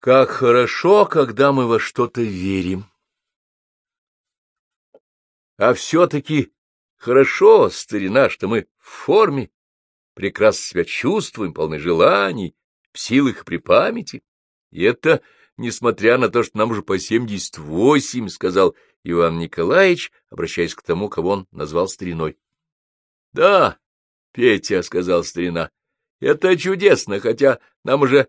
Как хорошо, когда мы во что-то верим. А все-таки хорошо, старина, что мы в форме, прекрасно себя чувствуем, полны желаний, в силах и при памяти. И это несмотря на то, что нам уже по семьдесят восемь, — сказал Иван Николаевич, обращаясь к тому, кого он назвал стариной. — Да, Петя, — сказал старина, — это чудесно, хотя нам уже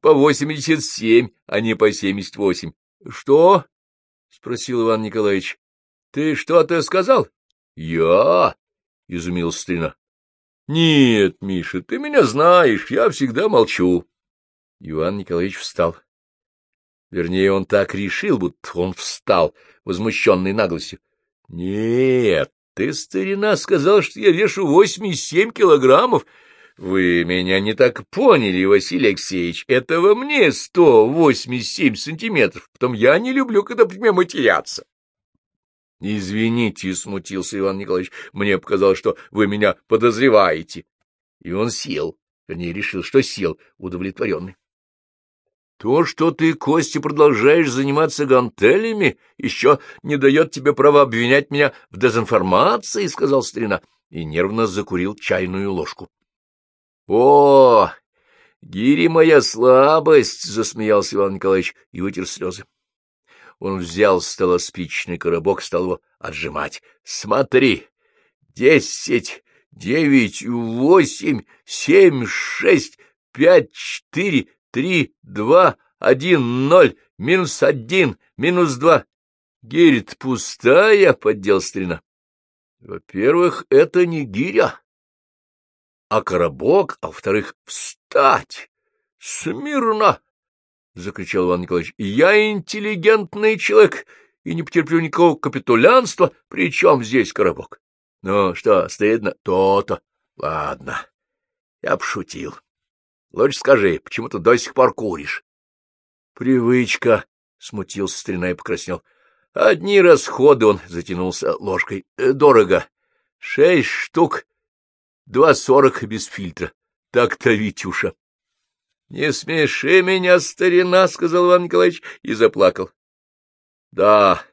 по восемьдесят семь, а не по семьдесят восемь. — Что? — спросил Иван Николаевич. — Ты что-то сказал? — Я? — изумился старина. — Нет, Миша, ты меня знаешь, я всегда молчу. Иван Николаевич встал. Вернее, он так решил, будто он встал, возмущенный наглостью. — Нет, ты, старина, сказал, что я вешу восемьдесят семь килограммов. Вы меня не так поняли, Василий Алексеевич. Это во мне сто восемьдесят семь сантиметров. Потом я не люблю, когда при мне матерятся. — Извините, — смутился Иван Николаевич, — мне показалось, что вы меня подозреваете. И он сел, вернее, решил, что сел, удовлетворенный. То, что ты, Костя, продолжаешь заниматься гантелями, еще не дает тебе права обвинять меня в дезинформации, — сказал старина, и нервно закурил чайную ложку. — О, гири моя слабость! — засмеялся Иван Николаевич и вытер слезы. Он взял с стола спичный коробок, стал его отжимать. — Смотри! Десять, девять, восемь, семь, шесть, пять, четыре, три, два, один, ноль, минус один, минус два. Гиря пустая, — поддел старина. Во-первых, это не гиря, а коробок, а во-вторых, встать. Смирно! — закричал Иван Николаевич. — Я интеллигентный человек и не потерплю никакого капитулянства. Причем здесь коробок? Ну что, стыдно? То-то. Ладно, я пошутил. Лучше скажи, почему ты до сих пор куришь? — Привычка, — смутился старина и покраснел. — Одни расходы, — он затянулся ложкой. Э, — Дорого. Шесть штук, два сорок без фильтра. Так-то, Витюша. — Не смеши меня, старина, — сказал Иван Николаевич и заплакал. — Да,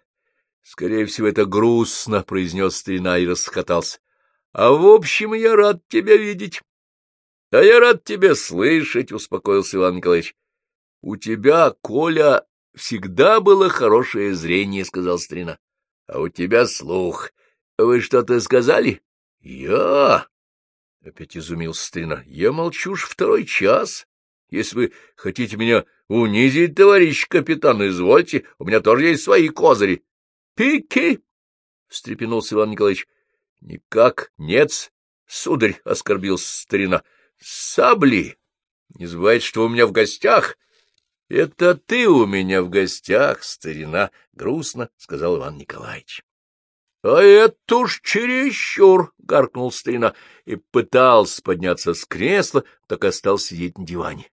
скорее всего, это грустно, — произнес старина и расхотался. — А в общем, я рад тебя видеть. — Да я рад тебя слышать, — успокоился Иван Николаевич. — У тебя, Коля, всегда было хорошее зрение, — сказал старина. — А у тебя слух. Вы что-то сказали? — Я? — опять изумился старина. — Я молчу уж второй час. Если вы хотите меня унизить, товарищ капитан, извольте, у меня тоже есть свои козыри. — Пики! — встрепенулся Иван Николаевич. — Никак нет, сударь, — оскорбился старина. — Сабли! Не забывайте, что у меня в гостях. — Это ты у меня в гостях, старина, — грустно сказал Иван Николаевич. — А это уж чересчур! — гаркнул старина и пытался подняться с кресла, так и остался сидеть на диване.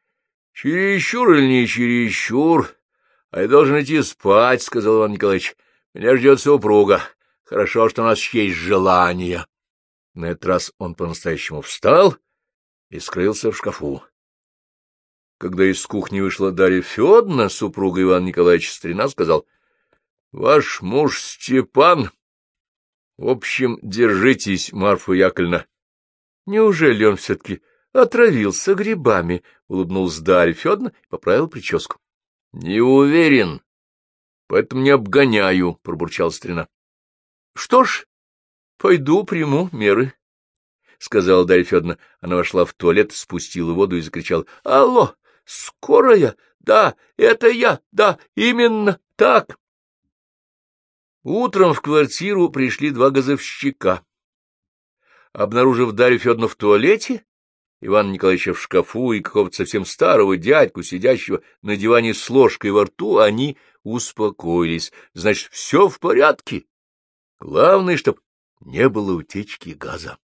— Чересчур или не чересчур? А я должен идти спать, — сказал Иван Николаевич. — Меня ждет супруга. Хорошо, что у нас есть желание. На этот раз он по-настоящему встал и скрылся в шкафу. Когда из кухни вышла Дарья Федоровна, супруга Ивана Николаевича Стрина, сказал, — Ваш муж Степан... В общем, держитесь, Марфа Яковлевна. — Неужели он все-таки отравился грибами? — улыбнулся Дарья Федоровна и поправил прическу. — Не уверен, поэтому не обгоняю, — пробурчал Стрина. — Что ж, пойду приму меры. — сказала Дарья Федоровна. Она вошла в туалет, спустила воду и закричала. — Алло, скорая? Да, это я, да, именно так. Утром в квартиру пришли два газовщика. Обнаружив Дарью Федоровну в туалете, Ивана Николаевича в шкафу и какого-то совсем старого дядьку, сидящего на диване с ложкой во рту, они успокоились. Значит, все в порядке. Главное, чтоб не было утечки газа.